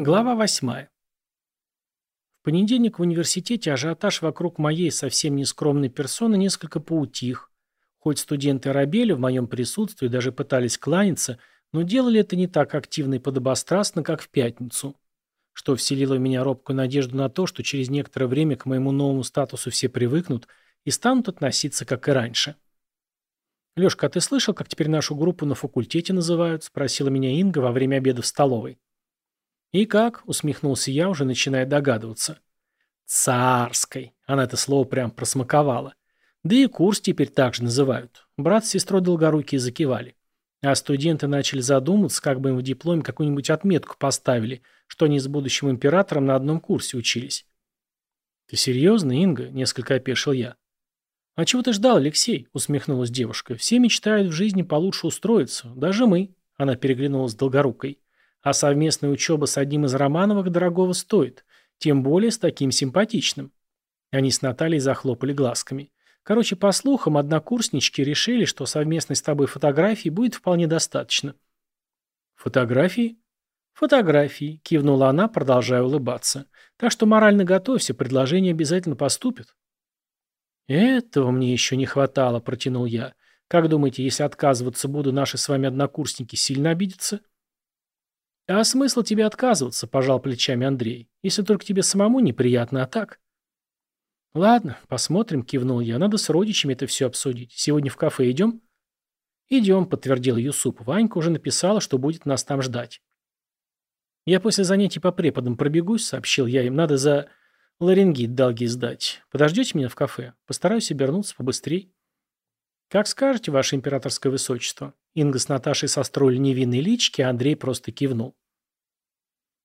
Глава восьмая. В понедельник в университете ажиотаж вокруг моей совсем нескромной персоны несколько поутих. Хоть студенты рабели в моем присутствии даже пытались кланяться, но делали это не так активно и подобострастно, как в пятницу. Что вселило в меня робкую надежду на то, что через некоторое время к моему новому статусу все привыкнут и станут относиться, как и раньше. «Лешка, а ты слышал, как теперь нашу группу на факультете называют?» – спросила меня Инга во время обеда в столовой. «И как?» – усмехнулся я, уже начиная догадываться. «Царской!» – она это слово прям просмаковала. Да и курс теперь так же называют. Брат с сестрой Долгорукие закивали. А студенты начали задумываться, как бы им в дипломе какую-нибудь отметку поставили, что они с будущим императором на одном курсе учились. «Ты серьезно, Инга?» – несколько опешил я. «А чего ты ждал, Алексей?» – усмехнулась девушка. «Все мечтают в жизни получше устроиться. Даже мы». Она переглянулась с Долгорукой. А совместная учеба с одним из Романовых дорогого стоит, тем более с таким симпатичным. Они с Натальей захлопали глазками. Короче, по слухам, однокурснички решили, что совместной с тобой фотографии будет вполне достаточно. Фотографии? Фотографии, кивнула она, продолжая улыбаться. Так что морально готовься, предложение обязательно поступит. Этого мне еще не хватало, протянул я. Как думаете, если отказываться буду, наши с вами однокурсники сильно обидятся? «А смысл тебе отказываться?» – пожал плечами Андрей. «Если только тебе самому неприятно, а так?» «Ладно, посмотрим», – кивнул я. «Надо с родичами это все обсудить. Сегодня в кафе идем?» «Идем», – подтвердил Юсуп. «Ванька уже написала, что будет нас там ждать». «Я после занятий по преподам пробегусь», – сообщил я им. «Надо за ларингит долги сдать. Подождете меня в кафе? Постараюсь обернуться побыстрей». «Как скажете, ваше императорское высочество». Инга с Наташей состроили невинные лички, Андрей просто кивнул.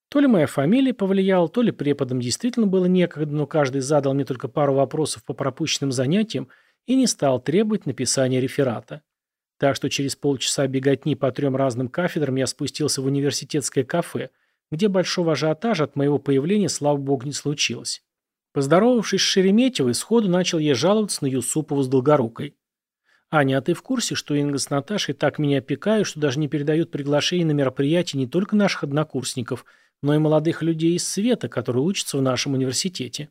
То ли моя фамилия повлияла, то ли преподам действительно было некогда, но каждый задал мне только пару вопросов по пропущенным занятиям и не стал требовать написания реферата. Так что через полчаса беготни по трем разным кафедрам я спустился в университетское кафе, где большого ажиотажа от моего появления, слава богу, не случилось. Поздоровавшись с Шереметьевой, сходу начал я жаловаться на Юсупову с Долгорукой. «Аня, а ты в курсе, что Инга с Наташей так меня опекают, что даже не передают приглашение на мероприятия не только наших однокурсников, но и молодых людей из света, которые учатся в нашем университете?»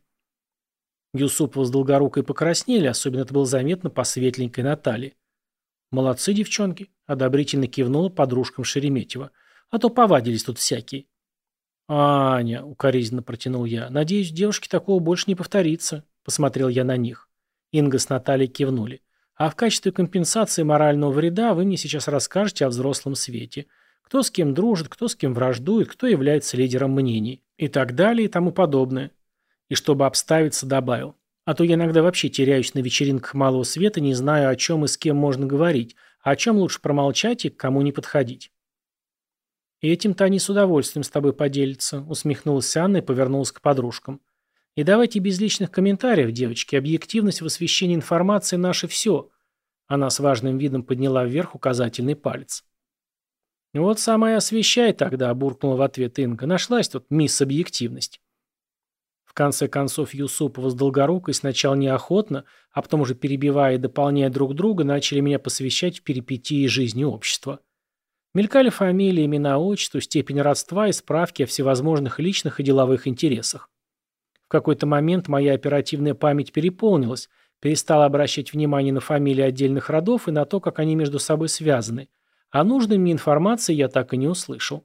Юсупова с Долгорукой покраснели, особенно это было заметно по светленькой Наталье. «Молодцы, девчонки», — одобрительно кивнула подружкам Шереметьева. «А то повадились тут всякие». «Аня», — укоризненно протянул я, — «надеюсь, девушке такого больше не повторится», — посмотрел я на них. Инга с Натальей кивнули. А в качестве компенсации морального вреда вы мне сейчас расскажете о взрослом свете. Кто с кем дружит, кто с кем враждует, кто является лидером мнений. И так далее и тому подобное. И чтобы обставиться, добавил. А то я иногда вообще теряюсь на вечеринках малого света, не знаю, о чем и с кем можно говорить, а о чем лучше промолчать и к кому не подходить. «Этим-то они с удовольствием с тобой поделятся», — усмехнулась Анна и повернулась к подружкам. И давайте без личных комментариев, девочки. Объективность в освещении информации – наше все. Она с важным видом подняла вверх указательный палец. «Вот самая освещай тогда», – буркнула в ответ Инга. «Нашлась тут мисс Объективность». В конце концов Юсупова с Долгорукой сначала неохотно, а потом уже перебивая и дополняя друг друга, начали меня посвящать в перипетии жизни общества. Мелькали фамилии, имена, отчество, степень родства и справки о всевозможных личных и деловых интересах какой-то момент моя оперативная память переполнилась, перестала обращать внимание на фамилии отдельных родов и на то, как они между собой связаны, а нужной мне информации я так и не услышал.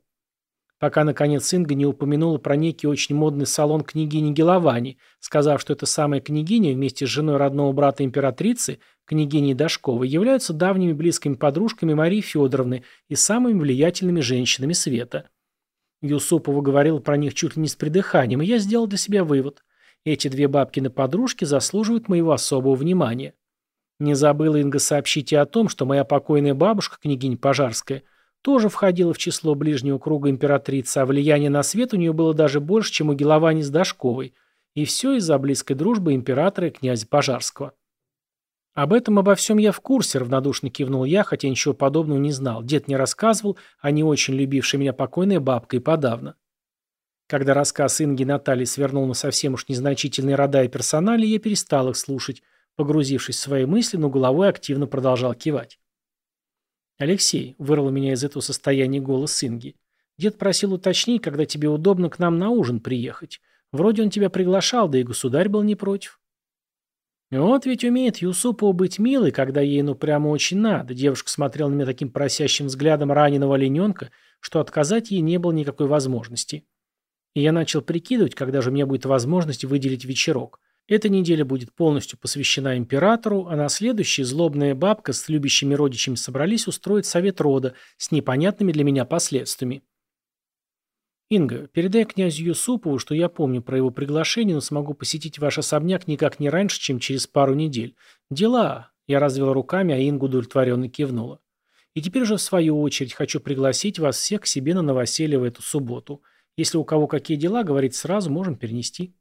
Пока, наконец, Инга не упомянула про некий очень модный салон княгини Геловани, сказав, что эта самая княгиня вместе с женой родного брата императрицы, княгиней Дашковой, являются давними близкими подружками Марии Федоровны и самыми влиятельными женщинами света. Юсупова говорил про них чуть ли не с придыханием, и я сделал для себя вывод. Эти две бабкины подружки заслуживают моего особого внимания. Не забыла Инга сообщить и о том, что моя покойная бабушка, княгиня Пожарская, тоже входила в число ближнего круга императрицы, а влияние на свет у нее было даже больше, чем у Геловани с Дашковой. И все из-за близкой дружбы императора и князя Пожарского. «Об этом обо всем я в курсе», — равнодушно кивнул я, хотя ничего подобного не знал. Дед не рассказывал, а не очень любившая меня покойная бабка и подавно. Когда рассказ Инги Натальи свернул на совсем уж незначительные рода и персонали, я перестал их слушать, погрузившись в свои мысли, но головой активно продолжал кивать. «Алексей», — вырвал меня из этого состояния голос Инги, Дед просил уточнить, когда тебе удобно к нам на ужин приехать. Вроде он тебя приглашал, да и государь был не против. Вот ведь умеет Юсупова быть милой, когда ей ну прямо очень надо. Девушка смотрела на меня таким просящим взглядом раненого олененка, что отказать ей не было никакой возможности. И я начал прикидывать, когда же у меня будет возможность выделить вечерок. Эта неделя будет полностью посвящена императору, а на следующей злобная бабка с любящими родичами собрались устроить совет рода с непонятными для меня последствиями. «Инга, передай князю Юсупову, что я помню про его приглашение, но смогу посетить ваш особняк никак не раньше, чем через пару недель. Дела!» Я развел руками, а Инга удовлетворенно кивнула. «И теперь же, в свою очередь, хочу пригласить вас всех к себе на новоселье в эту субботу. Если у кого какие дела, говорить сразу, можем перенести».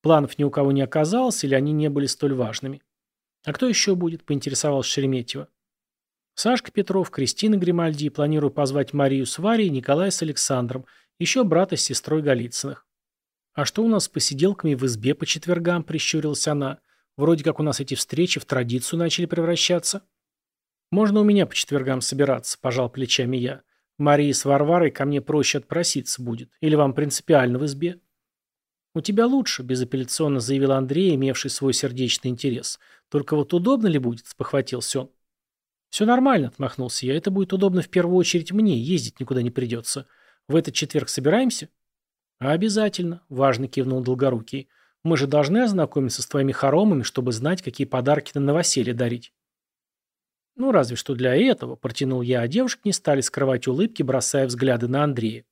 Планов ни у кого не оказалось, или они не были столь важными. «А кто еще будет?» – поинтересовался Шереметьево. Сашка Петров, Кристина Гримальди, планирую позвать Марию с Варей Николая с Александром – еще брата с сестрой Голицыных. «А что у нас с посиделками в избе по четвергам?» – прищурилась она. «Вроде как у нас эти встречи в традицию начали превращаться». «Можно у меня по четвергам собираться», – пожал плечами я. «Марии с Варварой ко мне проще отпроситься будет. Или вам принципиально в избе?» «У тебя лучше», – безапелляционно заявил Андрей, имевший свой сердечный интерес. «Только вот удобно ли будет?» – спохватился он. «Все нормально», – отмахнулся я. «Это будет удобно в первую очередь мне, ездить никуда не придется. В этот четверг собираемся? Обязательно, важно кивнул Долгорукий. Мы же должны ознакомиться с твоими хоромами, чтобы знать, какие подарки на новоселье дарить. Ну, разве что для этого, протянул я, а девушки не стали скрывать улыбки, бросая взгляды на Андрея.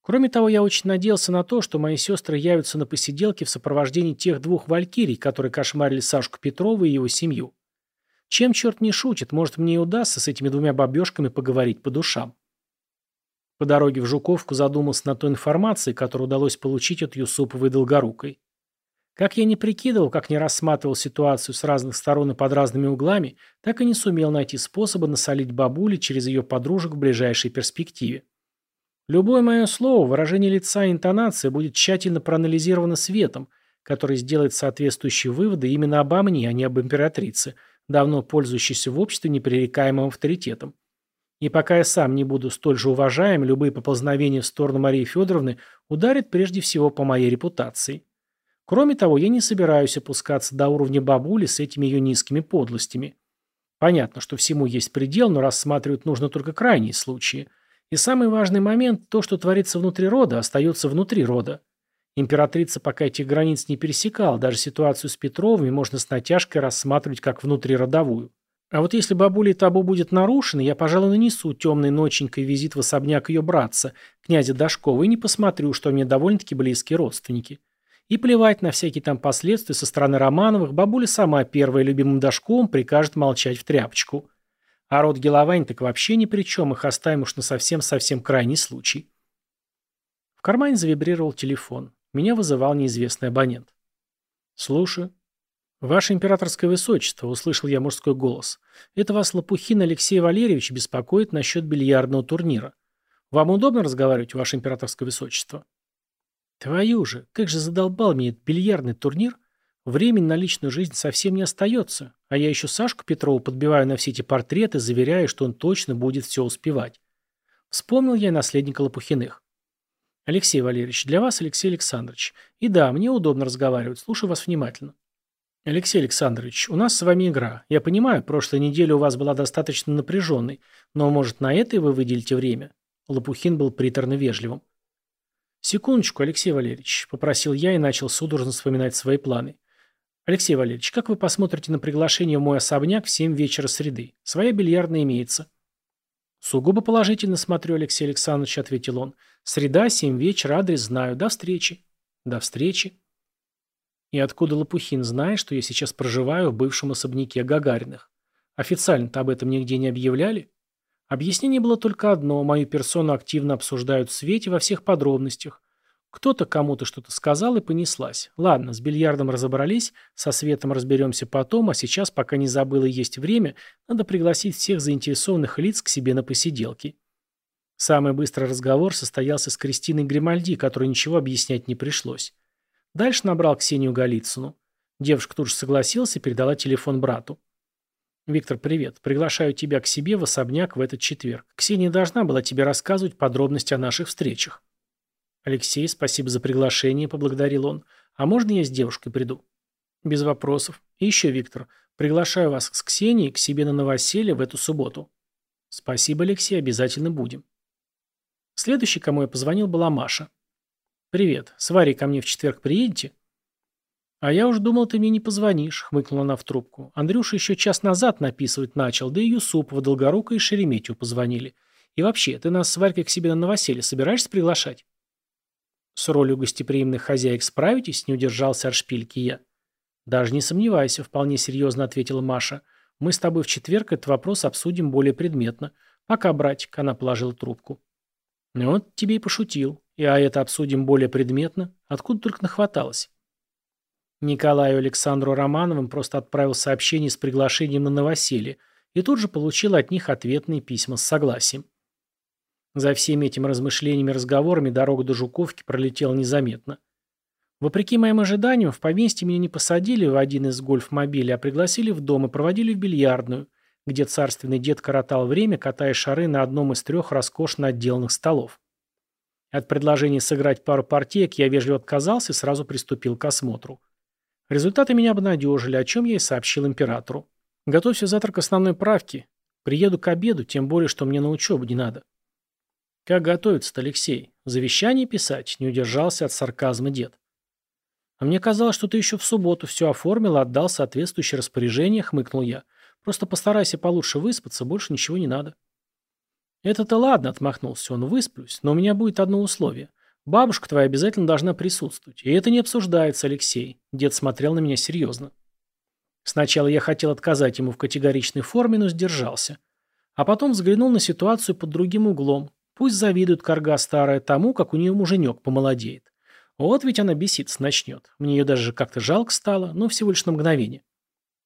Кроме того, я очень надеялся на то, что мои сестры явятся на посиделке в сопровождении тех двух валькирий, которые кошмарили Сашку Петрова и его семью. Чем черт не шутит, может мне и удастся с этими двумя бабешками поговорить по душам. По дороге в Жуковку задумался на той информации, которую удалось получить от Юсуповой Долгорукой. Как я не прикидывал, как не рассматривал ситуацию с разных сторон и под разными углами, так и не сумел найти способа насолить бабуле через ее подружек в ближайшей перспективе. Любое мое слово, выражение лица и интонация будет тщательно проанализировано светом, который сделает соответствующие выводы именно обо мне, а не об императрице, давно пользующейся в обществе непререкаемым авторитетом. И пока я сам не буду столь же уважаем, любые поползновения в сторону Марии Федоровны ударят прежде всего по моей репутации. Кроме того, я не собираюсь опускаться до уровня бабули с этими ее низкими подлостями. Понятно, что всему есть предел, но рассматривать нужно только крайние случаи. И самый важный момент – то, что творится внутри рода, остается внутри рода. Императрица пока этих границ не пересекала, даже ситуацию с Петровыми можно с натяжкой рассматривать как внутриродовую. А вот если бабулей табу будет нарушено, я, пожалуй, нанесу темной ноченькой визит в особняк ее братца, князя Дашкова, и не посмотрю, что мне довольно-таки близкие родственники. И плевать на всякие там последствия со стороны Романовых, бабуля сама первая любимым Дашковым прикажет молчать в тряпочку. А род Геловань так вообще ни при чем, их оставим уж на совсем-совсем крайний случай. В кармане завибрировал телефон. Меня вызывал неизвестный абонент. «Слушаю». «Ваше императорское высочество», — услышал я мужской голос, — «это вас Лопухин Алексей Валерьевич беспокоит насчет бильярдного турнира. Вам удобно разговаривать, ваше императорское высочество?» «Твою же, как же задолбал меня этот бильярдный турнир. Времени на личную жизнь совсем не остается, а я еще Сашку Петрову подбиваю на все эти портреты, заверяя, что он точно будет все успевать. Вспомнил я и наследника Лопухиных. Алексей Валерьевич, для вас Алексей Александрович. И да, мне удобно разговаривать, слушаю вас внимательно. «Алексей Александрович, у нас с вами игра. Я понимаю, прошлая неделя у вас была достаточно напряженной, но, может, на этой вы выделите время?» Лопухин был приторно вежливым. «Секундочку, Алексей Валерьевич», — попросил я и начал судорожно вспоминать свои планы. «Алексей Валерьевич, как вы посмотрите на приглашение в мой особняк в семь вечера среды? Своя бильярдная имеется». «Сугубо положительно смотрю, Алексей Александрович», — ответил он. «Среда, семь вечера, адрес знаю. До встречи». «До встречи». И откуда Лопухин знает, что я сейчас проживаю в бывшем особняке Гагариных? Официально-то об этом нигде не объявляли? Объяснение было только одно. Мою персону активно обсуждают в свете во всех подробностях. Кто-то кому-то что-то сказал и понеслась. Ладно, с бильярдом разобрались, со светом разберемся потом, а сейчас, пока не забыл и есть время, надо пригласить всех заинтересованных лиц к себе на посиделки. Самый быстрый разговор состоялся с Кристиной Гримальди, которой ничего объяснять не пришлось. Дальше набрал Ксению Голицыну. Девушка тут же согласилась и передала телефон брату. Виктор, привет. Приглашаю тебя к себе в особняк в этот четверг. Ксения должна была тебе рассказывать подробности о наших встречах. Алексей, спасибо за приглашение, поблагодарил он. А можно я с девушкой приду? Без вопросов. И еще, Виктор, приглашаю вас с Ксенией к себе на новоселье в эту субботу. Спасибо, Алексей, обязательно будем. Следующий, кому я позвонил, была Маша. «Привет. С Варей ко мне в четверг приедете?» «А я уж думал, ты мне не позвонишь», — хмыкнула она в трубку. «Андрюша еще час назад написывать начал, да и Юсупова, Долгорука и Шереметьеву позвонили. И вообще, ты нас с Варькой к себе на новоселье собираешься приглашать?» «С ролью гостеприимных хозяек справитесь?» — не удержался от шпильки я. «Даже не сомневайся», — вполне серьезно ответила Маша. «Мы с тобой в четверг этот вопрос обсудим более предметно. Пока, братик», — она положила трубку. «Ну вот тебе и пошутил. И а это обсудим более предметно. Откуда только нахваталось?» Николаю Александру Романовым просто отправил сообщение с приглашением на новоселье и тут же получил от них ответные письма с согласием. За всеми этими размышлениями и разговорами дорога до Жуковки пролетела незаметно. Вопреки моим ожиданиям, в поместье меня не посадили в один из гольф-мобилей, а пригласили в дом и проводили в бильярдную, где царственный дед коротал время, катая шары на одном из трех роскошно отделанных столов. От предложения сыграть пару партиек я вежливо отказался и сразу приступил к осмотру. Результаты меня обнадежили, о чем я и сообщил императору. Готовься завтра к основной правке. Приеду к обеду, тем более, что мне на учебу не надо. Как готовиться-то, Алексей? Завещание писать? Не удержался от сарказма дед. А мне казалось, что ты еще в субботу все оформил, отдал соответствующее распоряжение, хмыкнул я. Просто постарайся получше выспаться, больше ничего не надо. Это-то ладно, отмахнулся он, высплюсь, но у меня будет одно условие. Бабушка твоя обязательно должна присутствовать. И это не обсуждается, Алексей. Дед смотрел на меня серьезно. Сначала я хотел отказать ему в категоричной форме, но сдержался. А потом взглянул на ситуацию под другим углом, Пусть завидует корга старая тому, как у нее муженек помолодеет. Вот ведь она беситься начнет. Мне ее даже как-то жалко стало, но всего лишь на мгновение.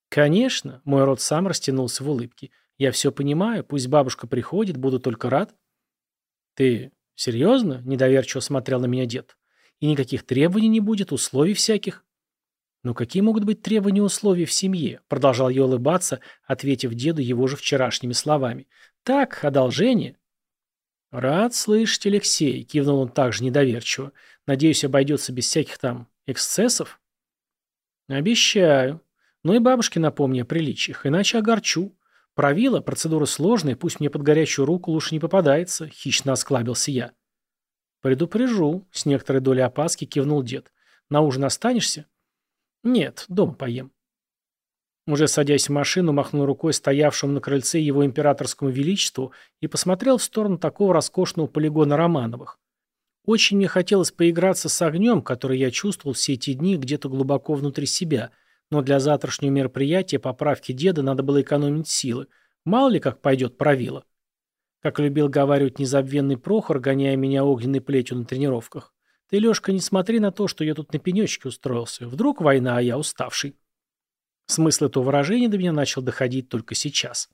Конечно, мой рот сам растянулся в улыбке. Я все понимаю, пусть бабушка приходит, буду только рад. Ты серьезно? Недоверчиво смотрел на меня дед. И никаких требований не будет, условий всяких? Ну какие могут быть требования и условия в семье? Продолжал я улыбаться, ответив деду его же вчерашними словами. Так, одолжение. «Рад слышать, Алексей», — кивнул он также недоверчиво. «Надеюсь, обойдется без всяких там эксцессов?» «Обещаю. Ну и бабушке напомни о приличиях, иначе огорчу. Правила, процедура сложная, пусть мне под горячую руку лучше не попадается», — хищно осклабился я. «Предупрежу», — с некоторой долей опаски кивнул дед. «На ужин останешься?» «Нет, дома поем». Уже садясь в машину, махнул рукой стоявшему на крыльце его императорскому величеству и посмотрел в сторону такого роскошного полигона Романовых. Очень мне хотелось поиграться с огнем, который я чувствовал все эти дни где-то глубоко внутри себя, но для завтрашнего мероприятия поправки деда надо было экономить силы. Мало ли как пойдет правило. Как любил говаривать незабвенный Прохор, гоняя меня огненной плетью на тренировках. Ты, Лешка, не смотри на то, что я тут на пенечке устроился. Вдруг война, а я уставший. Смысл этого выражения до меня начал доходить только сейчас.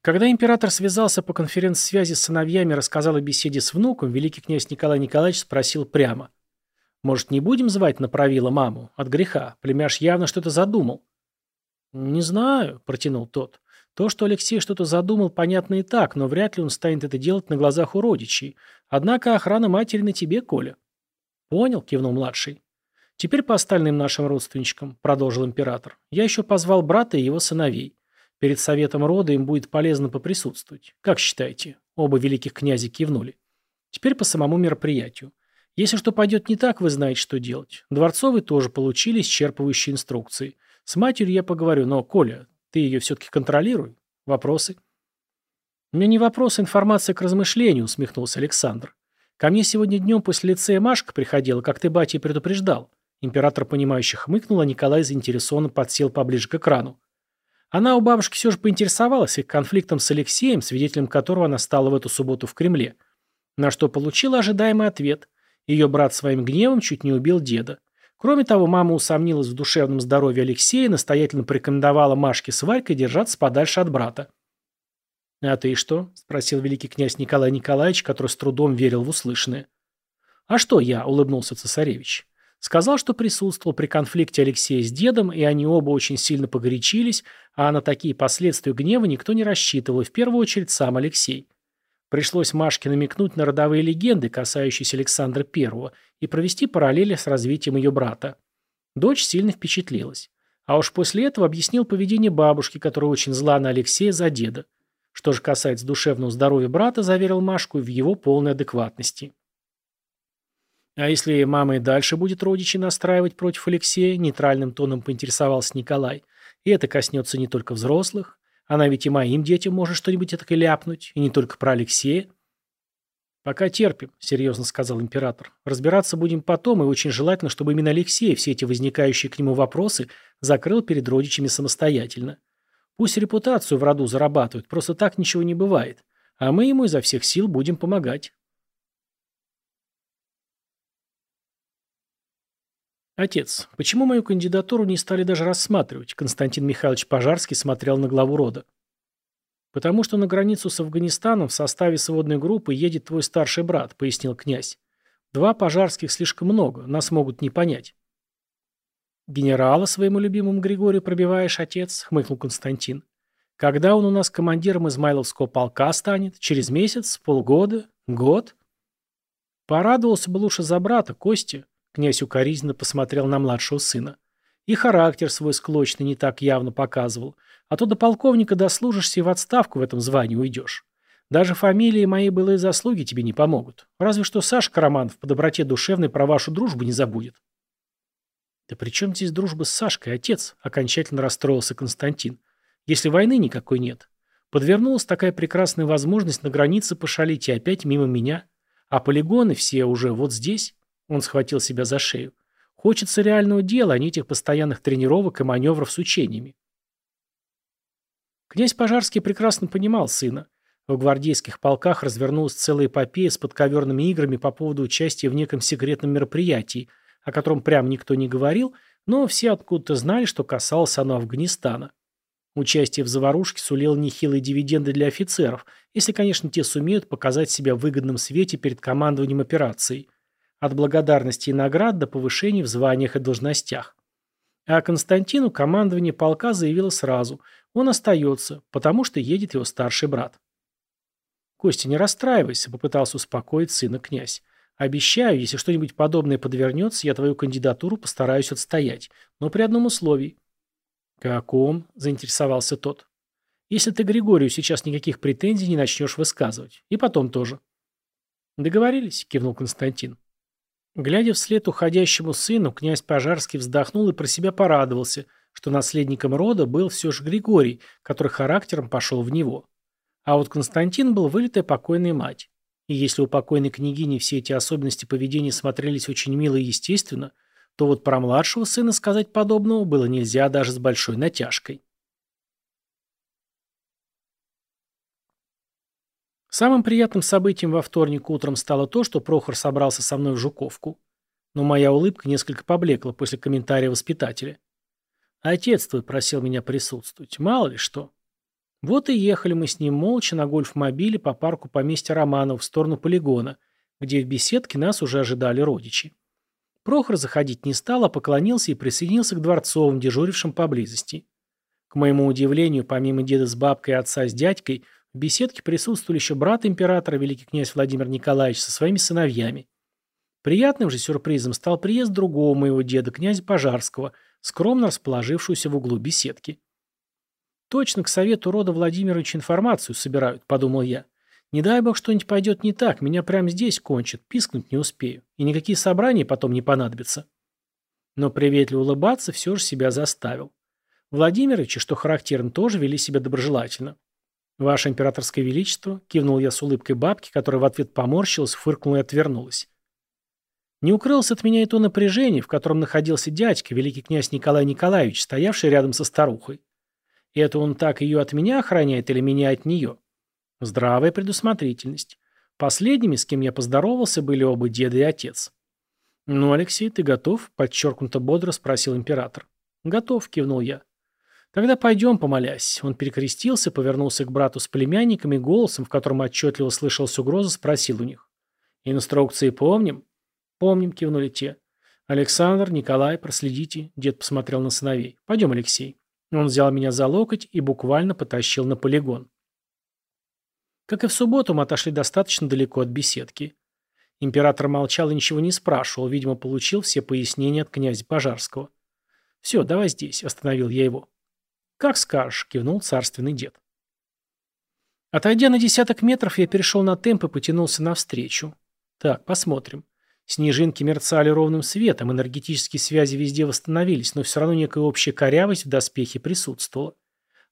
Когда император связался по конференц-связи с сыновьями и рассказал о беседе с внуком, великий князь Николай Николаевич спросил прямо. «Может, не будем звать на правило маму? От греха. Племяш явно что-то задумал». «Не знаю», — протянул тот. «То, что Алексей что-то задумал, понятно и так, но вряд ли он станет это делать на глазах у родичей. Однако охрана матери на тебе, Коля». «Понял», — кивнул младший. «Теперь по остальным нашим родственничкам», — продолжил император. «Я еще позвал брата и его сыновей. Перед советом рода им будет полезно поприсутствовать. Как считаете?» Оба великих князя кивнули. «Теперь по самому мероприятию. Если что пойдет не так, вы знаете, что делать. Дворцовые тоже получили исчерпывающие инструкции. С матерью я поговорю, но, Коля, ты ее все-таки контролируй. Вопросы?» «У меня не вопрос, а информация к размышлению», — усмехнулся Александр. «Ко мне сегодня днем после лицея Машка приходила, как ты, батя, предупреждал. Император, понимающе хмыкнул, а Николай заинтересованно подсел поближе к экрану. Она у бабушки все же поинтересовалась их конфликтом с Алексеем, свидетелем которого она стала в эту субботу в Кремле. На что получила ожидаемый ответ. Ее брат своим гневом чуть не убил деда. Кроме того, мама усомнилась в душевном здоровье Алексея и настоятельно порекомендовала Машке с Варькой держаться подальше от брата. «А ты что?» – спросил великий князь Николай Николаевич, который с трудом верил в услышанное. «А что я?» – улыбнулся цесаревич. Сказал, что присутствовал при конфликте Алексея с дедом, и они оба очень сильно погорячились, а на такие последствия гнева никто не рассчитывал, в первую очередь сам Алексей. Пришлось Машке намекнуть на родовые легенды, касающиеся Александра I, и провести параллели с развитием ее брата. Дочь сильно впечатлилась. А уж после этого объяснил поведение бабушки, которая очень зла на Алексея за деда. Что же касается душевного здоровья брата, заверил Машку в его полной адекватности. А если мама и дальше будет родичей настраивать против Алексея, нейтральным тоном поинтересовался Николай. И это коснется не только взрослых. Она ведь и моим детям может что-нибудь это ляпнуть. И не только про Алексея. «Пока терпим», — серьезно сказал император. «Разбираться будем потом, и очень желательно, чтобы именно Алексей все эти возникающие к нему вопросы закрыл перед родичами самостоятельно. Пусть репутацию в роду зарабатывают, просто так ничего не бывает. А мы ему изо всех сил будем помогать». «Отец, почему мою кандидатуру не стали даже рассматривать?» Константин Михайлович Пожарский смотрел на главу рода. «Потому что на границу с Афганистаном в составе сводной группы едет твой старший брат», — пояснил князь. «Два пожарских слишком много, нас могут не понять». «Генерала своему любимому Григорию пробиваешь, отец?» — хмыкнул Константин. «Когда он у нас командиром Измайловского полка станет? Через месяц? Полгода? Год?» «Порадовался бы лучше за брата, Костя», Князь укоризненно посмотрел на младшего сына. И характер свой склочный не так явно показывал. А то до полковника дослужишься и в отставку в этом звании уйдешь. Даже фамилии мои былые заслуги тебе не помогут. Разве что Сашка Романов по доброте душевной про вашу дружбу не забудет. Да при чем здесь дружба с Сашкой, отец? Окончательно расстроился Константин. Если войны никакой нет. Подвернулась такая прекрасная возможность на границе пошалить и опять мимо меня. А полигоны все уже вот здесь. Он схватил себя за шею. Хочется реального дела, а не этих постоянных тренировок и маневров с учениями. Князь Пожарский прекрасно понимал сына. В гвардейских полках развернулась целая эпопея с подковерными играми по поводу участия в неком секретном мероприятии, о котором прямо никто не говорил, но все откуда-то знали, что касалось оно Афганистана. Участие в заварушке сулило нехилые дивиденды для офицеров, если, конечно, те сумеют показать себя в выгодном свете перед командованием операцией. От благодарности и наград до повышений в званиях и должностях. А Константину командование полка заявило сразу. Он остается, потому что едет его старший брат. «Костя, не расстраивайся», — попытался успокоить сына князь. «Обещаю, если что-нибудь подобное подвернется, я твою кандидатуру постараюсь отстоять. Но при одном условии». «Каком?» — заинтересовался тот. «Если ты Григорию сейчас никаких претензий не начнешь высказывать. И потом тоже». «Договорились», — кивнул Константин. Глядя вслед уходящему сыну, князь Пожарский вздохнул и про себя порадовался, что наследником рода был все же Григорий, который характером пошел в него. А вот Константин был вылитая покойная мать. И если у покойной княгини все эти особенности поведения смотрелись очень мило и естественно, то вот про младшего сына сказать подобного было нельзя даже с большой натяжкой. Самым приятным событием во вторник утром стало то, что Прохор собрался со мной в Жуковку. Но моя улыбка несколько поблекла после комментария воспитателя. Отец твой просил меня присутствовать. Мало ли что. Вот и ехали мы с ним молча на гольф-мобиле по парку поместья Романов в сторону полигона, где в беседке нас уже ожидали родичи. Прохор заходить не стал, а поклонился и присоединился к дворцовым, дежурившим поблизости. К моему удивлению, помимо деда с бабкой и отца с дядькой, в беседке присутствовали еще брат императора, великий князь Владимир Николаевич, со своими сыновьями. Приятным же сюрпризом стал приезд другого моего деда, князя Пожарского, скромно расположившегося в углу беседки. «Точно к совету рода Владимировича информацию собирают», — подумал я. «Не дай бог что-нибудь пойдет не так, меня прямо здесь кончат, пискнуть не успею, и никакие собрания потом не понадобятся». Но приветливо улыбаться все же себя заставил. Владимировичи, что характерно, тоже вели себя доброжелательно. «Ваше императорское величество», — кивнул я с улыбкой бабки, которая в ответ поморщилась, фыркнула и отвернулась. Не укрылось от меня и то напряжение, в котором находился дядька, великий князь Николай Николаевич, стоявший рядом со старухой. И это он так ее от меня охраняет или меня от нее? Здравая предусмотрительность. Последними, с кем я поздоровался, были оба деда и отец. «Ну, Алексей, ты готов?» – подчеркнуто бодро спросил император. «Готов», – кивнул я. «Тогда пойдем, помолясь». Он перекрестился, повернулся к брату с племянниками, голосом, в котором отчетливо слышалась угроза, спросил у них. «Инструкции помним?» «Помним», — кивнули те. «Александр, Николай, проследите», — дед посмотрел на сыновей. «Пойдем, Алексей». Он взял меня за локоть и буквально потащил на полигон. Как и в субботу, мы отошли достаточно далеко от беседки. Император молчал и ничего не спрашивал, видимо, получил все пояснения от князя Пожарского. «Все, давай здесь», — остановил я его. «Как скажешь», — кивнул царственный дед. Отойдя на десяток метров, я перешел на темп и потянулся навстречу. Так, посмотрим. Снежинки мерцали ровным светом, энергетические связи везде восстановились, но все равно некая общая корявость в доспехе присутствовала.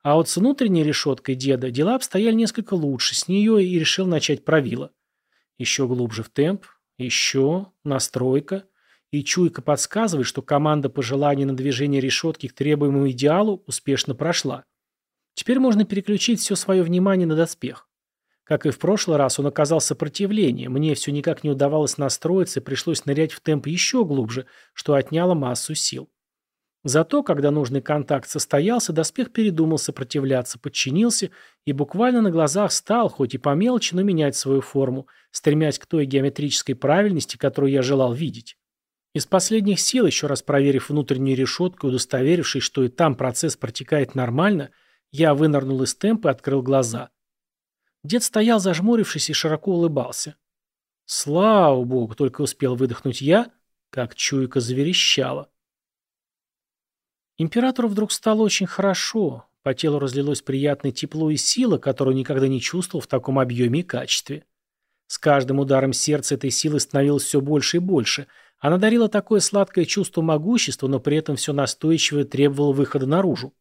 А вот с внутренней решеткой деда дела обстояли несколько лучше, с нее и решил начать правило. Еще глубже в темп, еще, настройка. И чуйка подсказывает, что команда пожеланий на движение решетки к требуемому идеалу успешно прошла. Теперь можно переключить все свое внимание на доспех. Как и в прошлый раз, он оказал сопротивление, мне все никак не удавалось настроиться пришлось нырять в темп еще глубже, что отняло массу сил. Зато, когда нужный контакт состоялся, доспех передумал сопротивляться, подчинился и буквально на глазах стал, хоть и по мелочи, но менять свою форму, стремясь к той геометрической правильности, которую я желал видеть. Из последних сил, еще раз проверив внутреннюю решетку и удостоверившись, что и там процесс протекает нормально, я вынырнул из темпа и открыл глаза. Дед стоял, зажмурившись, и широко улыбался. Слава богу, только успел выдохнуть я, как чуйка заверещала. Императору вдруг стало очень хорошо. По телу разлилось приятное тепло и сила, которую никогда не чувствовал в таком объеме и качестве. С каждым ударом сердца этой силы становилось все больше и больше. Она дарила такое сладкое чувство могущества, но при этом все настойчиво требовало выхода наружу.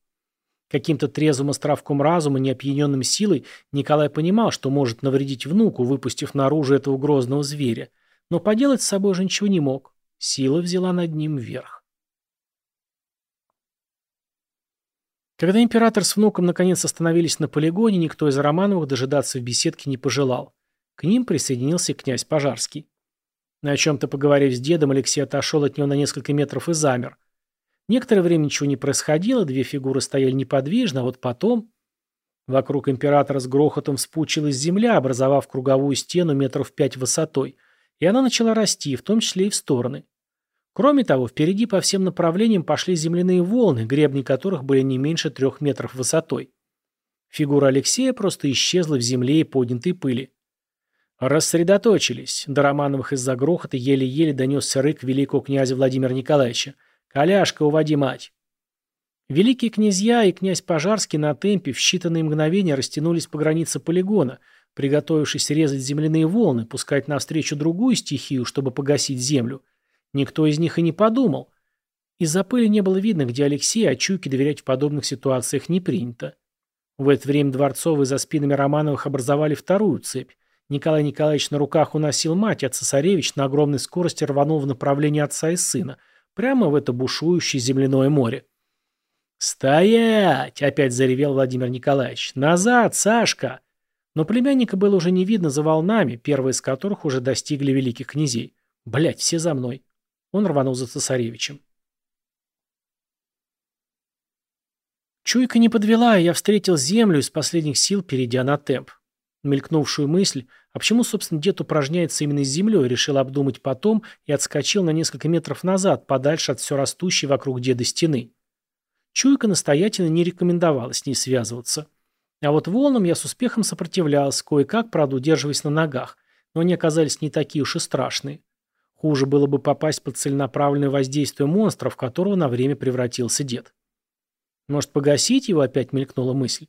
Каким-то трезвым островком разума, не опьяненным силой, Николай понимал, что может навредить внуку, выпустив наружу этого грозного зверя. Но поделать с собой же ничего не мог. Сила взяла над ним вверх. Когда император с внуком наконец остановились на полигоне, никто из Романовых дожидаться в беседке не пожелал. К ним присоединился князь Пожарский. На чем-то поговорив с дедом, Алексей отошел от него на несколько метров и замер. Некоторое время ничего не происходило, две фигуры стояли неподвижно, а вот потом... Вокруг императора с грохотом вспучилась земля, образовав круговую стену метров пять высотой, и она начала расти, в том числе и в стороны. Кроме того, впереди по всем направлениям пошли земляные волны, гребни которых были не меньше трех метров высотой. Фигура Алексея просто исчезла в земле и поднятой пыли. Рассредоточились. До Романовых из-за грохота еле-еле донесся рык великого князя Владимира Николаевича. «Коляшка, уводи мать!» Великие князья и князь Пожарский на темпе в считанные мгновения растянулись по границе полигона, приготовившись резать земляные волны, пускать навстречу другую стихию, чтобы погасить землю. Никто из них и не подумал. Из-за пыли не было видно, где Алексей, а Чуйке доверять в подобных ситуациях не принято. В это время Дворцовые за спинами Романовых образовали вторую цепь. Николай Николаевич на руках уносил мать, а цесаревич на огромной скорости рванул в направлении отца и сына – Прямо в это бушующее земляное море. «Стоять!» — опять заревел Владимир Николаевич. «Назад, Сашка!» Но племянника было уже не видно за волнами, первые из которых уже достигли великих князей. Блять, все за мной. Он рванул за цесаревичем. Чуйка не подвела, и я встретил землю из последних сил, перейдя на темп. Мелькнувшую мысль, а почему, собственно, дед упражняется именно с землей, решил обдумать потом и отскочил на несколько метров назад, подальше от все растущей вокруг деда стены. Чуйка настоятельно не рекомендовала с ней связываться. А вот волнам я с успехом сопротивлялся, кое-как, правда, удерживаясь на ногах, но они оказались не такие уж и страшные. Хуже было бы попасть под целенаправленное воздействие монстра, в которого на время превратился дед. Может, погасить его, опять мелькнула мысль.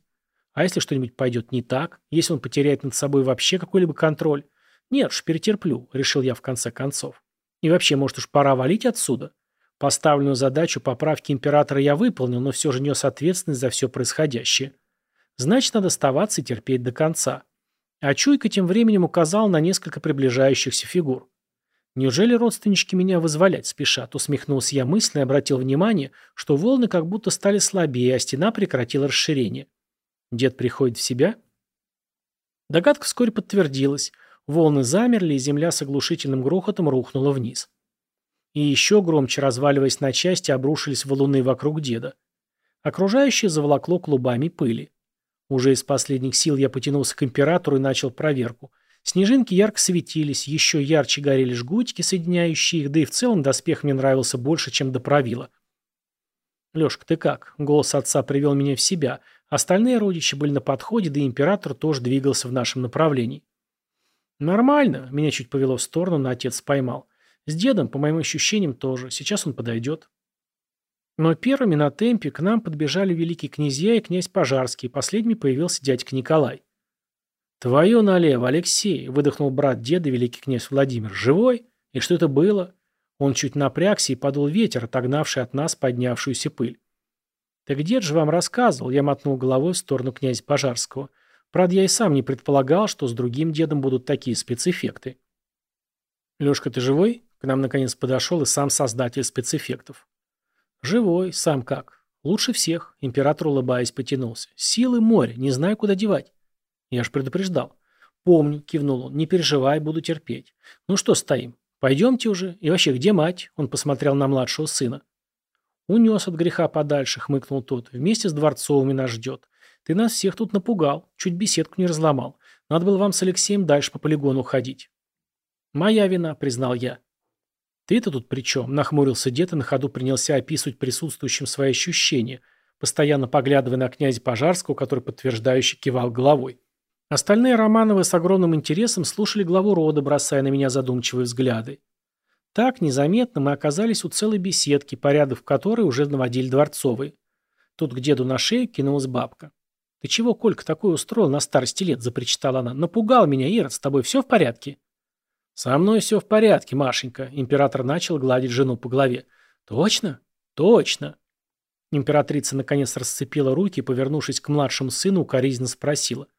А если что-нибудь пойдет не так? Если он потеряет над собой вообще какой-либо контроль? Нет уж, перетерплю, решил я в конце концов. И вообще, может уж пора валить отсюда? Поставленную задачу поправки императора я выполнил, но все же нес ответственность за все происходящее. Значит, надо оставаться и терпеть до конца. А Чуйка тем временем указал на несколько приближающихся фигур. Неужели родственнички меня вызволять спешат? Усмехнулся я мысленно и обратил внимание, что волны как будто стали слабее, а стена прекратила расширение. Дед приходит в себя? Догадка вскоре подтвердилась. Волны замерли, и земля с оглушительным грохотом рухнула вниз. И еще громче, разваливаясь на части, обрушились валуны вокруг деда. Окружающее заволокло клубами пыли. Уже из последних сил я потянулся к императору и начал проверку. Снежинки ярко светились, еще ярче горели жгутики, соединяющие их, да и в целом доспех мне нравился больше, чем до правила. «Лешка, ты как?» Голос отца привел меня в себя. Остальные родичи были на подходе, да и император тоже двигался в нашем направлении. «Нормально», — меня чуть повело в сторону, но отец поймал. «С дедом, по моим ощущениям, тоже. Сейчас он подойдет». Но первыми на темпе к нам подбежали великие князья и князь Пожарский, последним появился дядька Николай. «Твое налево, Алексей!» – выдохнул брат деда, великий князь Владимир. «Живой? И что это было?» Он чуть напрягся и подул ветер, отогнавший от нас поднявшуюся пыль. «Так дед же вам рассказывал», – я мотнул головой в сторону князя Пожарского. Правда, я и сам не предполагал, что с другим дедом будут такие спецэффекты. «Лешка, ты живой?» К нам наконец подошел и сам создатель спецэффектов. «Живой, сам как. Лучше всех», – император, улыбаясь, потянулся. «Силы море, не знаю, куда девать». Я ж предупреждал. Помню, кивнул он. Не переживай, буду терпеть. Ну что стоим? Пойдемте уже. И вообще, где мать? Он посмотрел на младшего сына. Унес от греха подальше, хмыкнул тот. Вместе с Дворцовыми нас ждет. Ты нас всех тут напугал. Чуть беседку не разломал. Надо было вам с Алексеем дальше по полигону ходить. Моя вина, признал я. Ты-то тут при чем? Нахмурился дед и на ходу принялся описывать присутствующим свои ощущения, постоянно поглядывая на князя Пожарского, который подтверждающе кивал головой. Остальные Романовы с огромным интересом слушали главу рода, бросая на меня задумчивые взгляды. Так, незаметно, мы оказались у целой беседки, порядок в которой уже наводили дворцовые. Тут к деду на шею кинулась бабка. «Ты чего, Колька, такое устроил на старости лет?» – запричитала она. «Напугал меня, Ирод, с тобой все в порядке?» «Со мной все в порядке, Машенька», – император начал гладить жену по голове. «Точно? Точно!» Императрица наконец расцепила руки и, повернувшись к младшему сыну, укоризненно спросила –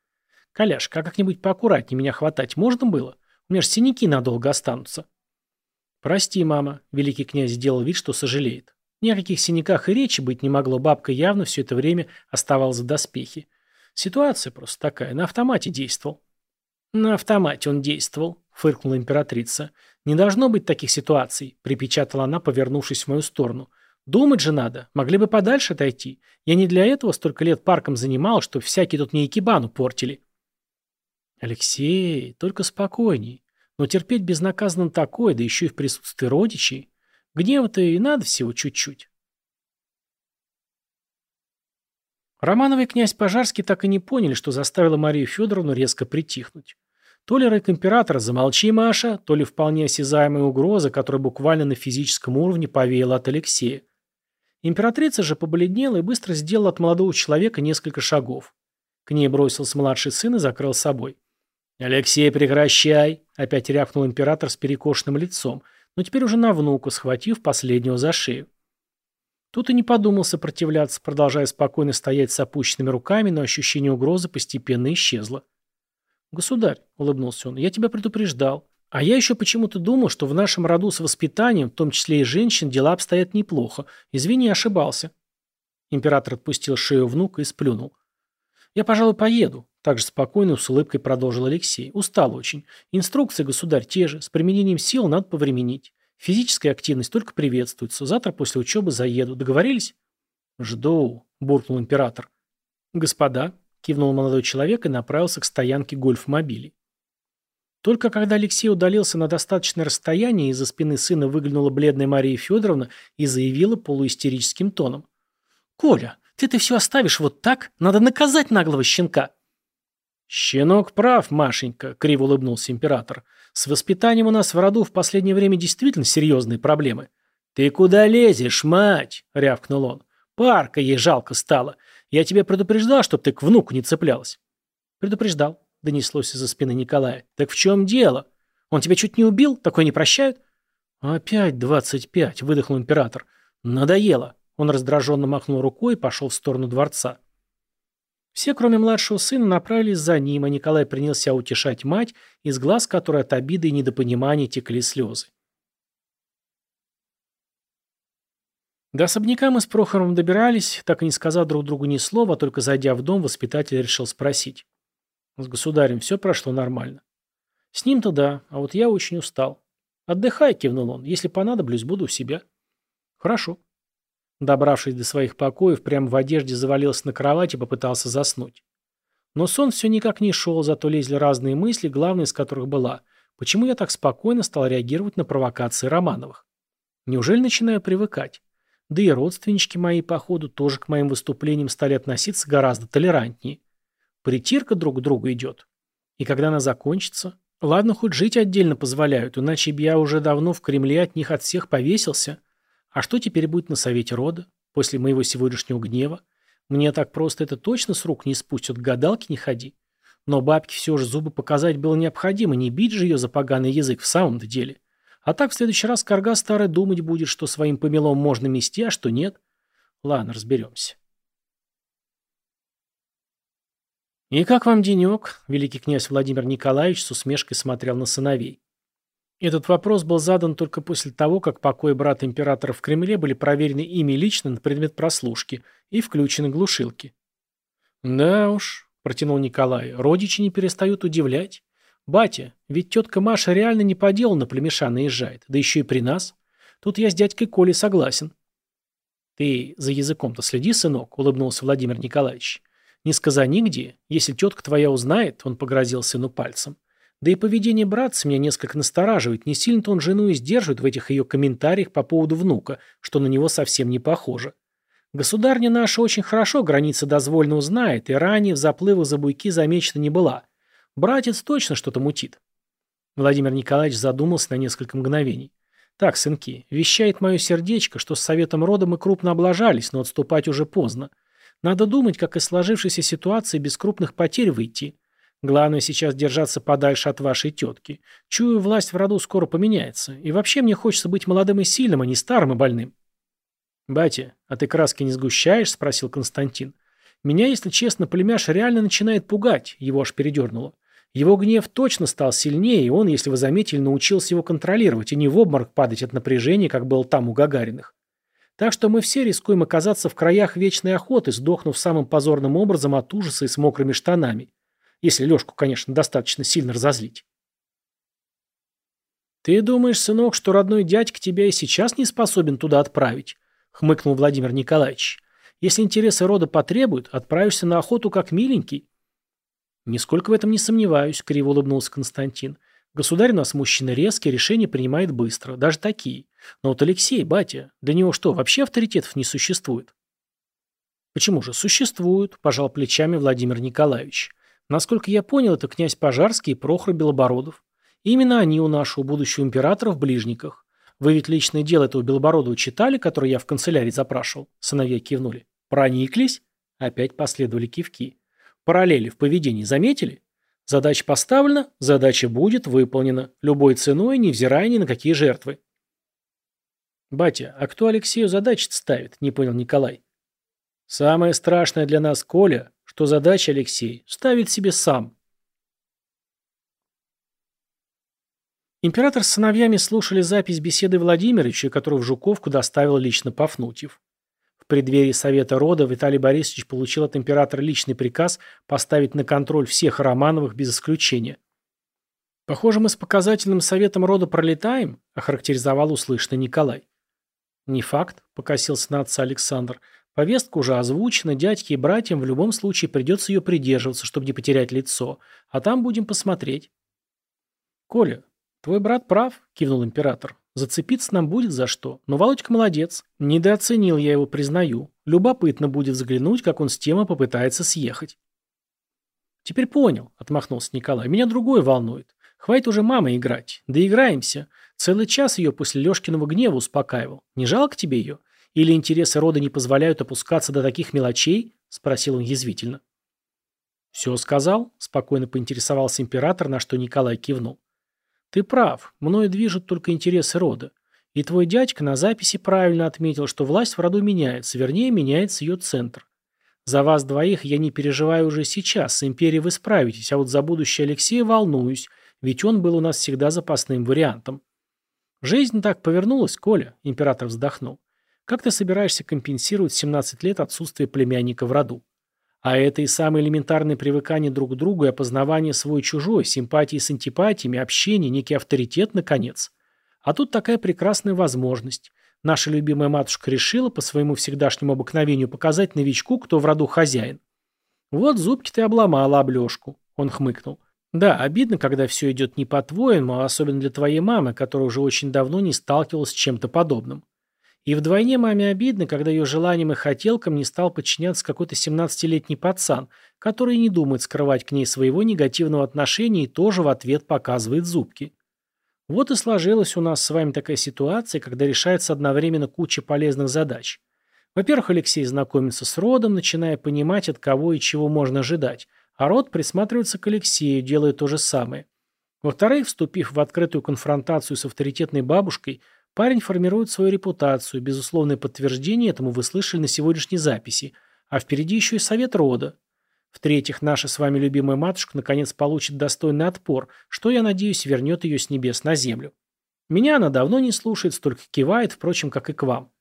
«Коляшка, а как-нибудь поаккуратнее меня хватать можно было? У меня же синяки надолго останутся». «Прости, мама», — великий князь сделал вид, что сожалеет. Ни о каких синяках и речи быть не могло, бабка явно все это время оставалась за доспехи. Ситуация просто такая, на автомате действовал. «На автомате он действовал», — фыркнула императрица. «Не должно быть таких ситуаций», — припечатала она, повернувшись в мою сторону. «Думать же надо. Могли бы подальше отойти. Я не для этого столько лет парком занимал, чтобы всякие тут мне экибану портили». Алексей, только спокойней. Но терпеть безнаказанно такое, да еще и в присутствии родичей. Гнева-то и надо всего чуть-чуть. Романовый князь Пожарский так и не поняли, что заставило Марию Федоровну резко притихнуть. То ли рык императора «замолчи, Маша», то ли вполне осязаемая угроза, которая буквально на физическом уровне повеяла от Алексея. Императрица же побледнела и быстро сделала от молодого человека несколько шагов. К ней бросился младший сын и закрыл собой. «Алексей, прекращай!» – опять рявкнул император с перекошенным лицом, но теперь уже на внука, схватив последнего за шею. Тут и не подумал сопротивляться, продолжая спокойно стоять с опущенными руками, но ощущение угрозы постепенно исчезло. «Государь», — улыбнулся он, — «я тебя предупреждал. А я еще почему-то думал, что в нашем роду с воспитанием, в том числе и женщин, дела обстоят неплохо. Извини, ошибался». Император отпустил шею внука и сплюнул. «Я, пожалуй, поеду. Также спокойно с улыбкой продолжил Алексей. Устал очень. Инструкции, государь, те же. С применением сил надо повременить. Физическая активность только приветствуется. Завтра после учебы заеду. Договорились? Жду, буркнул император. Господа, кивнул молодой человек и направился к стоянке гольф-мобилей. Только когда Алексей удалился на достаточное расстояние, из-за спины сына выглянула бледная Мария Федоровна и заявила полуистерическим тоном. «Коля, ты-то все оставишь вот так? Надо наказать наглого щенка!» «Щенок прав, Машенька», — криво улыбнулся император. «С воспитанием у нас в роду в последнее время действительно серьезные проблемы». «Ты куда лезешь, мать?» — рявкнул он. «Парка ей жалко стало. Я тебя предупреждал, чтоб ты к внуку не цеплялась». «Предупреждал», — донеслось из-за спины Николая. «Так в чем дело? Он тебя чуть не убил? Такое не прощают?» «Опять двадцать пять», — выдохнул император. «Надоело». Он раздраженно махнул рукой и пошел в сторону дворца. Все, кроме младшего сына, направились за ним, а Николай принялся утешать мать, из глаз которой от обиды и недопонимания текли слезы. До особняка мы с Прохором добирались, так и не сказав друг другу ни слова, только зайдя в дом, воспитатель решил спросить. С государем все прошло нормально. С ним-то да, а вот я очень устал. Отдыхай, кивнул он, если понадоблюсь, буду у себя. Хорошо. Добравшись до своих покоев, прямо в одежде завалился на кровать и попытался заснуть. Но сон все никак не шел, зато лезли разные мысли, главной из которых была, почему я так спокойно стал реагировать на провокации Романовых. Неужели начинаю привыкать? Да и родственнички мои, походу, тоже к моим выступлениям стали относиться гораздо толерантнее. Притирка друг к другу идет. И когда она закончится? Ладно, хоть жить отдельно позволяют, иначе бы я уже давно в Кремле от них от всех повесился. А что теперь будет на совете рода? После моего сегодняшнего гнева? Мне так просто это точно с рук не спустят, к гадалке не ходи. Но бабке все же зубы показать было необходимо, не бить же ее за поганый язык в самом-то деле. А так в следующий раз Карга старый думать будет, что своим помелом можно мести, а что нет. Ладно, разберемся. «И как вам денек?» – великий князь Владимир Николаевич с усмешкой смотрел на сыновей. Этот вопрос был задан только после того, как покои брата императора в Кремле были проверены ими лично на предмет прослушки и включены глушилки. «Да уж», – протянул Николай, – «родичи не перестают удивлять. «Батя, ведь тетка Маша реально не по делу на племеша наезжает, да еще и при нас. Тут я с дядькой Колей согласен». «Ты за языком-то следи, сынок», — улыбнулся Владимир Николаевич. «Не сказани нигде. Если тетка твоя узнает», — он погрозил сыну пальцем. «Да и поведение братца меня несколько настораживает. Не сильно-то он жену и сдерживает в этих ее комментариях по поводу внука, что на него совсем не похоже. Государня наша очень хорошо границы дозвольно узнает, и ранее в заплывах за буйки замечена не была». Братец точно что-то мутит. Владимир Николаевич задумался на несколько мгновений. Так, сынки, вещает мое сердечко, что с советом рода мы крупно облажались, но отступать уже поздно. Надо думать, как из сложившейся ситуации без крупных потерь выйти. Главное сейчас держаться подальше от вашей тетки. Чую, власть в роду скоро поменяется. И вообще мне хочется быть молодым и сильным, а не старым и больным. «Батя, а ты краски не сгущаешь?» – спросил Константин. «Меня, если честно, племяш реально начинает пугать», – его аж передернуло. Его гнев точно стал сильнее, и он, если вы заметили, научился его контролировать, и не в обморок падать от напряжения, как был там у Гагариных. Так что мы все рискуем оказаться в краях вечной охоты, сдохнув самым позорным образом от ужаса и с мокрыми штанами. Если Лешку, конечно, достаточно сильно разозлить. «Ты думаешь, сынок, что родной дядька тебя и сейчас не способен туда отправить?» — хмыкнул Владимир Николаевич. «Если интересы рода потребуют, отправишься на охоту как миленький. «Нисколько в этом не сомневаюсь», — криво улыбнулся Константин. «Государь у нас мужчина резкий, решения принимает быстро, даже такие. Но вот Алексей, батя, для него что, вообще авторитетов не существует?» «Почему же? Существуют», – пожал плечами Владимир Николаевич. «Насколько я понял, это князь Пожарский и Прохор Белобородов. именно они у нашего будущего императора в ближниках. Вы ведь личное дело этого Белобородова читали, которое я в канцелярии запрашивал?» Сыновья кивнули. «Прониклись?» Опять последовали кивки. Параллели в поведении заметили? Задача поставлена, задача будет выполнена, любой ценой, невзирая ни на какие жертвы. «Батя, а кто Алексею задачи ставит?» – не понял Николай. «Самое страшное для нас, Коля, что задача Алексей ставит себе сам». Император с сыновьями слушали запись беседы Владимировича, которую в Жуковку доставил лично Пафнутьев. В преддверии Совета рода Виталий Борисович получил от императора личный приказ поставить на контроль всех Романовых без исключения. «Похоже, мы с показательным Советом рода пролетаем», – охарактеризовал услышанный Николай. «Не факт», – покосился на отца Александр. «Повестка уже озвучена, дядьке и братьям в любом случае придется ее придерживаться, чтобы не потерять лицо, а там будем посмотреть». «Коля, твой брат прав», – кивнул император. Зацепиться нам будет за что. Но Володька молодец. Недооценил я его, признаю. Любопытно будет взглянуть, как он с темы попытается съехать. Теперь понял, отмахнулся Николай. Меня другое волнует. Хватит уже мамой играть. Доиграемся. Целый час ее после Лешкиного гнева успокаивал. Не жалко тебе ее? Или интересы рода не позволяют опускаться до таких мелочей? Спросил он язвительно. Все сказал? Спокойно поинтересовался император, на что Николай кивнул. Ты прав, мною движут только интересы рода. И твой дядька на записи правильно отметил, что власть в роду меняется, вернее, меняется ее центр. За вас двоих я не переживаю уже сейчас, с империей вы справитесь, а вот за будущее Алексея волнуюсь, ведь он был у нас всегда запасным вариантом. Жизнь так повернулась, Коля, император вздохнул. Как ты собираешься компенсировать 17 лет отсутствия племянника в роду? А это и самое элементарное привыкание друг к другу и опознавание свой-чужой, симпатии с антипатиями, общение, некий авторитет, наконец. А тут такая прекрасная возможность. Наша любимая матушка решила по своему всегдашнему обыкновению показать новичку, кто в роду хозяин. Вот зубки ты обломала облежку. Он хмыкнул. Да, обидно, когда все идет не по-твоему, а особенно для твоей мамы, которая уже очень давно не сталкивалась с чем-то подобным. И вдвойне маме обидно, когда ее желаниям и хотелкам не стал подчиняться какой-то 17-летний пацан, который не думает скрывать к ней своего негативного отношения и тоже в ответ показывает зубки. Вот и сложилась у нас с вами такая ситуация, когда решается одновременно куча полезных задач. Во-первых, Алексей знакомится с родом, начиная понимать, от кого и чего можно ожидать, а род присматривается к Алексею, делая то же самое. Во-вторых, вступив в открытую конфронтацию с авторитетной бабушкой, Парень формирует свою репутацию, безусловное подтверждение этому вы слышали на сегодняшней записи, а впереди еще и совет рода. В-третьих, наша с вами любимая матушка наконец получит достойный отпор, что, я надеюсь, вернет ее с небес на землю. Меня она давно не слушает, столько кивает, впрочем, как и к вам.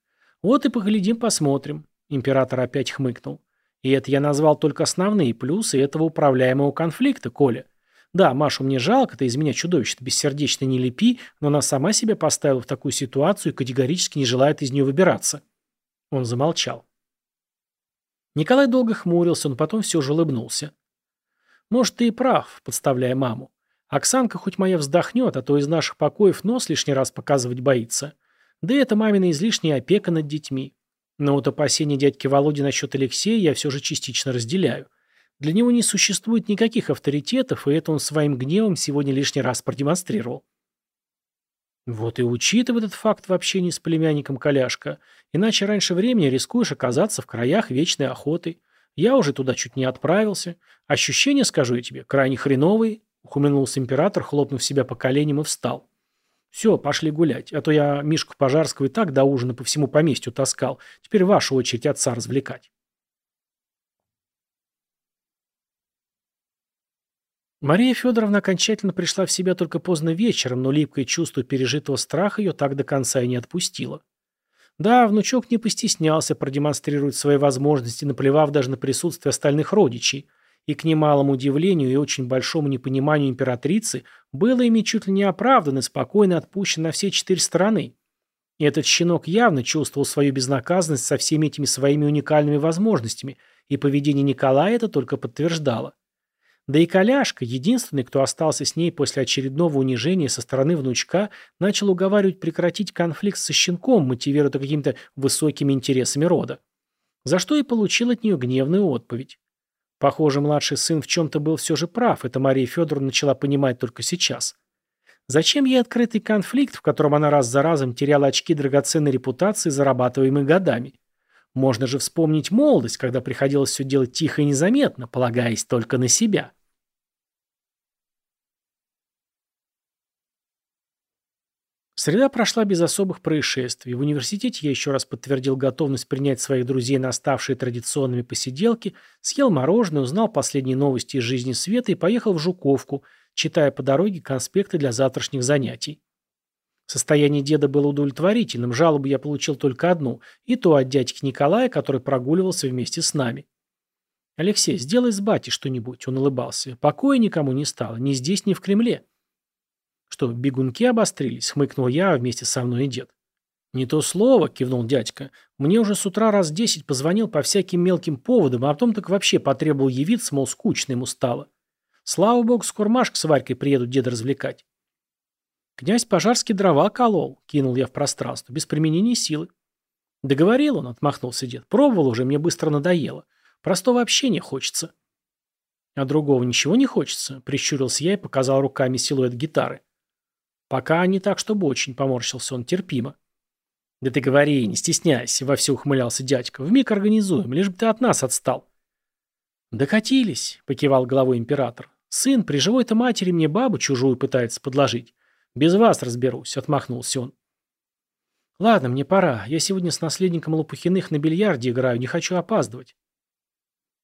Вот и поглядим, посмотрим. Император опять хмыкнул. И это я назвал только основные плюсы этого управляемого конфликта, Коля. Да, Машу мне жалко, ты из меня чудовище бессердечно не лепи, но она сама себя поставила в такую ситуацию и категорически не желает из нее выбираться. Он замолчал. Николай долго хмурился, но потом все же улыбнулся. Может, ты и прав, подставляя маму. Оксанка хоть моя вздохнет, а то из наших покоев нос лишний раз показывать боится. Да и это мамина излишняя опека над детьми. Но вот опасения дядьки Володи насчет Алексея я все же частично разделяю. Для него не существует никаких авторитетов, и это он своим гневом сегодня лишний раз продемонстрировал. Вот и учитывай этот факт в общении с племянником Коляшка, иначе раньше времени рискуешь оказаться в краях вечной охоты. Я уже туда чуть не отправился. Ощущения, скажу я тебе, крайне хреновые, ухмыльнулся император, хлопнув себя по коленям и встал. Все, пошли гулять, а то я Мишку Пожарского и так до ужина по всему поместью таскал. Теперь ваша очередь отца развлекать. Мария Федоровна окончательно пришла в себя только поздно вечером, но липкое чувство пережитого страха ее так до конца и не отпустило. Да, внучок не постеснялся продемонстрировать свои возможности, наплевав даже на присутствие остальных родичей, и к немалому удивлению и очень большому непониманию императрицы было ими чуть ли не оправдан и спокойно отпущен на все четыре стороны. И этот щенок явно чувствовал свою безнаказанность со всеми этими своими уникальными возможностями, и поведение Николая это только подтверждало. Да и Коляшка, единственный, кто остался с ней после очередного унижения со стороны внучка, начал уговаривать прекратить конфликт со щенком, мотивируя какими-то высокими интересами рода. За что и получил от нее гневную отповедь. Похоже, младший сын в чем-то был все же прав, это Мария Федоровна начала понимать только сейчас. Зачем ей открытый конфликт, в котором она раз за разом теряла очки драгоценной репутации, зарабатываемой годами? Можно же вспомнить молодость, когда приходилось все делать тихо и незаметно, полагаясь только на себя. Среда прошла без особых происшествий. В университете я еще раз подтвердил готовность принять своих друзей на оставшие традиционными посиделки, съел мороженое, узнал последние новости из жизни Света и поехал в Жуковку, читая по дороге конспекты для завтрашних занятий. Состояние деда было удовлетворительным, жалобу я получил только одну, и то от дядьки Николая, который прогуливался вместе с нами. «Алексей, сделай с батей что-нибудь», — он улыбался. «Покоя никому не стало, ни здесь, ни в Кремле». «Что, бегунки обострились?» — хмыкнул я, а вместе со мной и дед. «Не то слово», — кивнул дядька. «Мне уже с утра раз десять позвонил по всяким мелким поводам, а потом так вообще потребовал явиться, мол, скучно ему стало. Слава богу, скоро Машка с Варькой приедут деда развлекать». «Князь Пожарский дрова колол», — кинул я в пространство, без применения силы. «Договорил он», — отмахнулся дед. «Пробовал уже, мне быстро надоело. Простого общения хочется». «А другого ничего не хочется?» — прищурился я и показал руками силуэт гитары. «Пока не так, чтобы очень», — поморщился он, терпимо. «Да ты говори, не стесняйся», — вовсю ухмылялся дядька. «Вмиг организуем, лишь бы ты от нас отстал». «Докатились», — покивал головой император. «Сын при живой-то матери мне бабу чужую пытается подложить. «Без вас разберусь», — отмахнулся он. «Ладно, мне пора. Я сегодня с наследником Лопухиных на бильярде играю, не хочу опаздывать».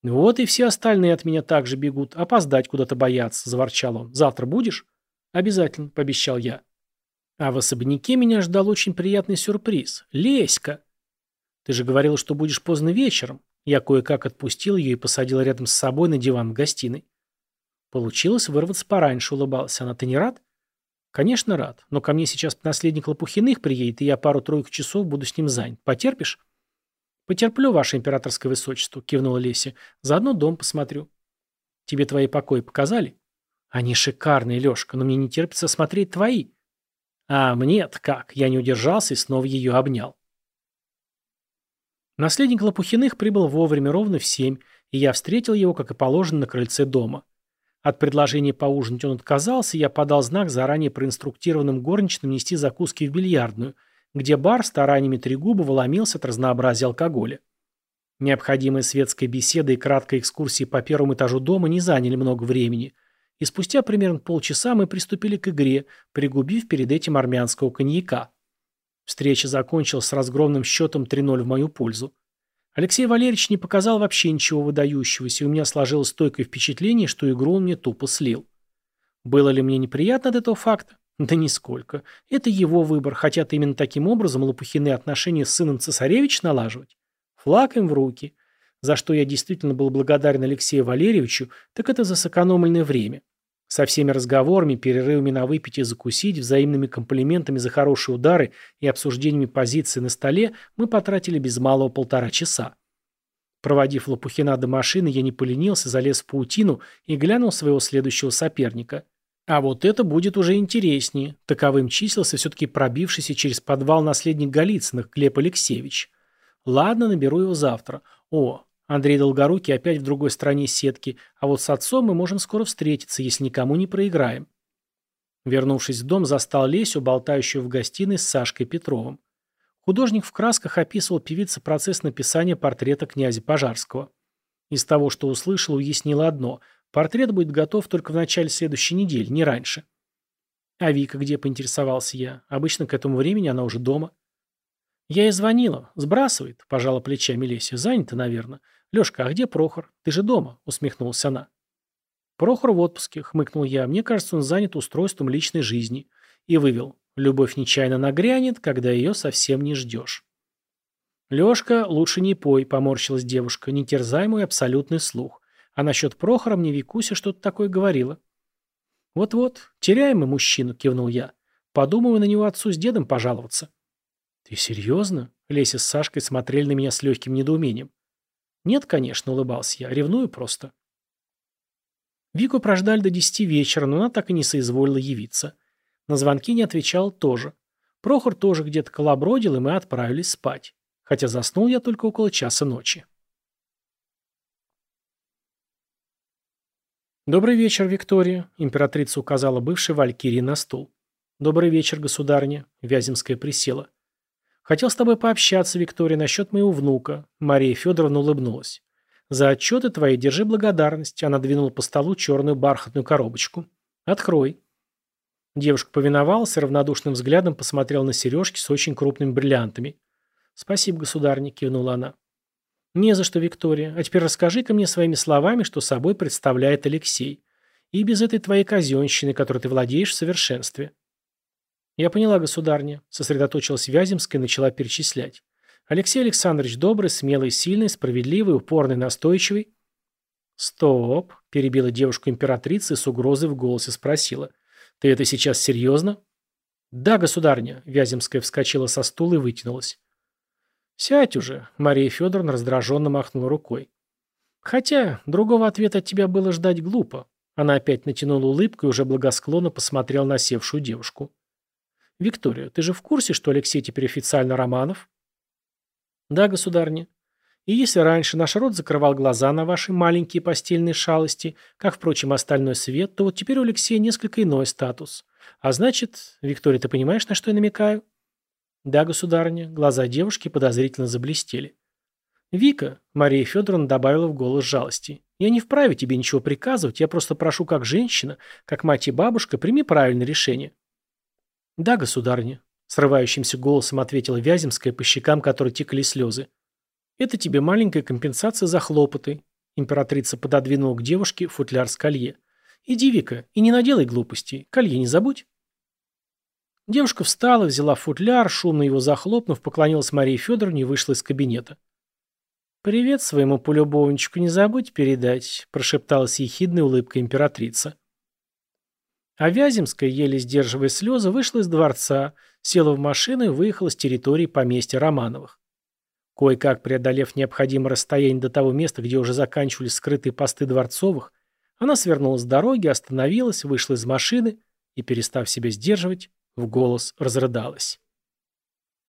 «Вот и все остальные от меня также бегут. Опоздать куда-то боятся», — заворчал он. «Завтра будешь?» «Обязательно», — пообещал я. А в особняке меня ждал очень приятный сюрприз. Леська. «Ты же говорила, что будешь поздно вечером». Я кое-как отпустил ее и посадил рядом с собой на диван в гостиной. Получилось вырваться пораньше, улыбался она. «Ты не рад?» «Конечно рад, но ко мне сейчас наследник Лопухиных приедет, и я пару-тройку часов буду с ним занят. Потерпишь?» «Потерплю, ваше императорское высочество», — кивнула Леся. «Заодно дом посмотрю». «Тебе твои покои показали?» «Они шикарные, Лешка, но мне не терпится смотреть твои». «А мне-то как?» Я не удержался и снова ее обнял. Наследник Лопухиных прибыл вовремя ровно в семь, и я встретил его, как и положено, на крыльце дома. От предложения поужинать он отказался, я подал знак заранее проинструктированным горничным нести закуски в бильярдную, где бар стараниями Трегубова ломился от разнообразия алкоголя. Необходимая светская беседа и краткая экскурсия по первому этажу дома не заняли много времени, и спустя примерно полчаса мы приступили к игре, пригубив перед этим армянского коньяка. Встреча закончилась с разгромным счетом 3-0 в мою пользу. Алексей Валерьевич не показал вообще ничего выдающегося, и у меня сложилось стойкое впечатление, что игру он мне тупо слил. Было ли мне неприятно от этого факта? Да нисколько. Это его выбор, хотят именно таким образом Лопухины отношения с сыном цесаревич налаживать. Флаг им в руки. За что я действительно был благодарен Алексею Валерьевичу, так это за сэкономленное время. Со всеми разговорами, перерывами на выпить и закусить, взаимными комплиментами за хорошие удары и обсуждениями позиции на столе мы потратили без малого полтора часа. Проводив Лопухина до машины, я не поленился, залез в паутину и глянул своего следующего соперника. А вот это будет уже интереснее. Таковым числился все-таки пробившийся через подвал наследник Голицыных, Глеб Алексеевич. Ладно, наберу его завтра. О, Андрей Долгорукий опять в другой стороне сетки, а вот с отцом мы можем скоро встретиться, если никому не проиграем. Вернувшись в дом, застал Лесю, болтающую в гостиной с Сашкой Петровым. Художник в красках описывал певице процесс написания портрета князя Пожарского. Из того, что услышал, уяснил одно – портрет будет готов только в начале следующей недели, не раньше. А Вика где, поинтересовался я. Обычно к этому времени она уже дома. Я ей звонила. Сбрасывает, пожала плечами Леся. Занята, наверное. «Лешка, а где Прохор? Ты же дома», — усмехнулась она. «Прохор в отпуске», — хмыкнул я. «Мне кажется, он занят устройством личной жизни». И вывел. «Любовь нечаянно нагрянет, когда ее совсем не ждешь». «Лешка, лучше не пой», — поморщилась девушка, не терзай мой абсолютный слух. А насчет Прохора мне Викуся что-то такое говорила. «Вот-вот, теряем мы мужчину», — кивнул я. «Подумаю на него отцу с дедом пожаловаться». «Ты серьезно?» — Леся с Сашкой смотрели на меня с легким недоумением. «Нет, конечно», — улыбался я, — «ревную просто». Вику прождали до десяти вечера, но она так и не соизволила явиться. На звонки не отвечал тоже. Прохор тоже где-то колобродил, и мы отправились спать. Хотя заснул я только около часа ночи. «Добрый вечер, Виктория», — императрица указала бывшей Валькирии на стул. «Добрый вечер, государыня», — Вяземская присела. «Хотел с тобой пообщаться, Виктория, насчет моего внука». Мария Федоровна улыбнулась. «За отчеты твои держи благодарность». Она двинула по столу черную бархатную коробочку. «Открой». Девушка повиновалась и равнодушным взглядом посмотрела на сережки с очень крупными бриллиантами. «Спасибо, государня», — кивнула она. «Не за что, Виктория. А теперь расскажи-ка мне своими словами, что собой представляет Алексей. И без этой твоей казенщины, которой ты владеешь в совершенстве». «Я поняла, государня», — сосредоточилась Вяземская и начала перечислять. «Алексей Александрович добрый, смелый, сильный, справедливый, упорный, настойчивый». «Стоп», — перебила девушку императрица и с угрозой в голосе спросила. «Ты это сейчас серьезно?» «Да, государня», — Вяземская вскочила со стула и вытянулась. «Сядь уже», — Мария Федоровна раздраженно махнула рукой. «Хотя другого ответа от тебя было ждать глупо». Она опять натянула улыбку и уже благосклонно посмотрела на севшую девушку. «Виктория, ты же в курсе, что Алексей теперь официально Романов?» «Да, государня. И если раньше наш род закрывал глаза на ваши маленькие постельные шалости, как, впрочем, остальной свет, то вот теперь у Алексея несколько иной статус. А значит, Виктория, ты понимаешь, на что я намекаю?» «Да, государня». Глаза девушки подозрительно заблестели. «Вика», — Мария Федоровна добавила в голос жалости, — «я не вправе тебе ничего приказывать, я просто прошу как женщина, как мать и бабушка, прими правильное решение». «Да, государня», — срывающимся голосом ответила Вяземская, по щекам которой текли слезы. «Это тебе маленькая компенсация за хлопоты», — императрица пододвинула к девушке футляр с колье. «Иди, Вика, и не наделай глупостей. Колье не забудь». Девушка встала, взяла футляр, шумно его захлопнув, поклонилась Марии Федоровне и вышла из кабинета. «Привет своему полюбовничку не забудь передать», — прошептала с ехидной улыбкой императрица. А Вяземская, еле сдерживая слезы, вышла из дворца, села в машину и выехала с территории поместья Романовых. Кое-как преодолев необходимое расстояние до того места, где уже заканчивались скрытые посты Дворцовых, она свернула с дороги, остановилась, вышла из машины и, перестав себя сдерживать, в голос разрыдалась.